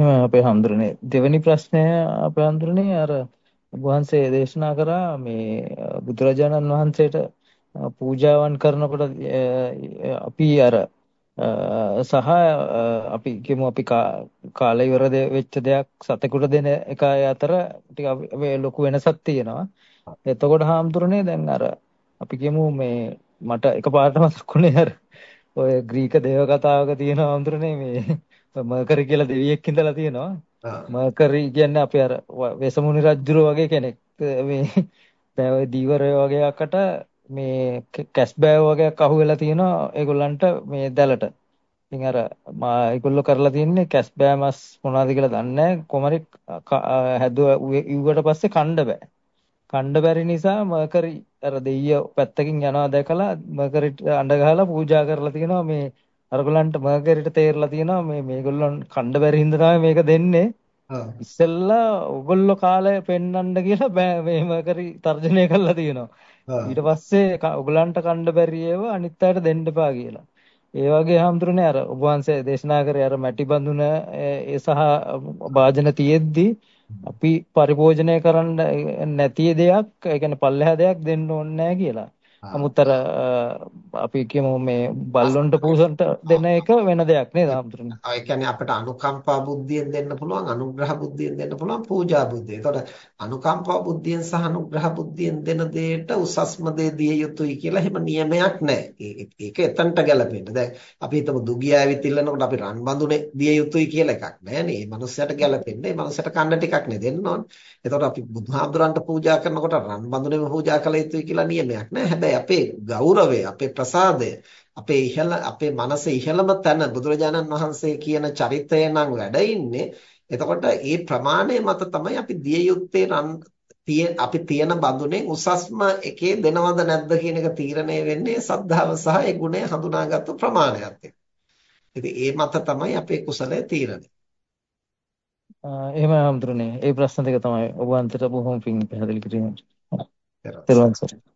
එහෙනම් අපේ හඳුරන්නේ දෙවෙනි ප්‍රශ්නය අපේ හඳුරන්නේ අර වහන්සේ දේශනා කරා මේ බුදුරජාණන් වහන්සේට පූජාවන් කරනකොට අපි අර සහ අපි කියමු අපි කාලය ඉවර වෙච්ච දෙයක් සතෙකුට දෙන එකයි අතර ටික ලොකු වෙනසක් තියෙනවා. එතකොට හාමුදුරනේ දැන් අර අපි කියමු මේ මට එකපාරට මතකුනේ අර ඔය ග්‍රීක දේව කතාවක තියෙන හාමුදුරනේ මේ මර්කරි කියලා දෙවියෙක් ඉඳලා තියෙනවා. මර්කරි කියන්නේ අපි අර වෙසමුණි රජුර වගේ කෙනෙක්. මේ ඔය දීවරය වගේ අකට මේ කැස් බෑව වගේක් අහුවෙලා තියෙනවා ඒගොල්ලන්ට මේ දැලට. ඉතින් අර මා ඒගොල්ලෝ කරලා තියන්නේ කැස් බෑ මස් මොනවද කියලා දන්නේ නැහැ. කොමරි හැදුවා ඉව්වට පස්සේ කණ්ඩ බෑ. කණ්ඩ බැරි නිසා මර්කරි අර දෙයිය පැත්තකින් යනවා දැකලා මර්කරිට අඬ ගහලා පූජා කරලා තියෙනවා මේ අරගලන්ට මර්කරිට තේරලා තියෙනවා මේ මේගොල්ලන් කණ්ඩ බැරි හින්දා මේක දෙන්නේ. ඉස්සෙල්ලා ඔගොල්ලෝ කාලය පෙන්වන්න කියලා මේ මර්කරි තර්ජනය කරලා තියෙනවා. ඊට පස්සේ ඔයගලන්ට කණ්ඩ බැරි ඒවා අනිත් අයට දෙන්න එපා කියලා. ඒ වගේ හැමතුරුනේ අර ඔබ වහන්සේ දේශනා කරේ අර මැටි බඳුන ඒ සහ වාජන තියෙද්දි අපි පරිභෝජනය කරන්න නැති දෙයක් ඒ කියන්නේ පල්ලෙහා දෙයක් දෙන්න ඕනේ නැහැ කියලා. නමුත් අර අපි කියමු මේ බල්ලොන්ට පූසන්ට දෙන එක වෙන දෙයක් නේද හම්තුනේ. ඒ කියන්නේ අපිට අනුකම්පා බුද්ධියෙන් දෙන්න පුළුවන් අනුග්‍රහ බුද්ධියෙන් දෙන්න පුළුවන් පූජා බුද්ධිය. ඒතකොට අනුකම්පා බුද්ධියෙන් සහ අනුග්‍රහ බුද්ධියෙන් දෙන දෙයට උසස්ම දේ දිය යුතුයි කියලා එහෙම නියමයක් නැහැ. ඒක එතනට ගැලපෙන්න. දැන් අපි හිතමු දුගිය ඇවිත් ඉල්ලනකොට අපි රන් බඳුනේ දිය යුතුයි කියලා එකක් නැහැ නේ. මේ මනුස්සයට ගැලපෙන්නේ. මේ මනුස්සයට කන්න ටිකක් නේ දෙන්න ඕනේ. එතකොට අපි බුදුහාමුදුරන්ට පූජා කරනකොට රන් බඳුනේම පූජා කළ යුතුයි කියලා නියමයක් නැහැ. හැබැයි අපේ ගෞරවය, අපේ ප්‍රසාදය, අපේ ඉහළ අපේ මනසේ ඉහළම තැන බුදුරජාණන් වහන්සේ කියන චරිතය නම් වැඩ ඉන්නේ. එතකොට ඒ ප්‍රමාණය මත තමයි අපි දිය යුත්තේ අපි තියෙන බඳුනේ උසස්ම එකේ දෙනවද නැද්ද කියන එක තීරණය වෙන්නේ සද්ධාව සහ ඒ ගුණය හඳුනාගත්තු ප්‍රමාණයත් එක්ක. ඉතින් ඒ මත තමයි අපේ කුසලය තීරණය. එහෙම හඳුරන්නේ. ඒ ප්‍රශ්න දෙක තමයි ඔබ අන්තර බොහොම පිං පැහැදිලි කිරීමට. තෙරුවන් සරණයි.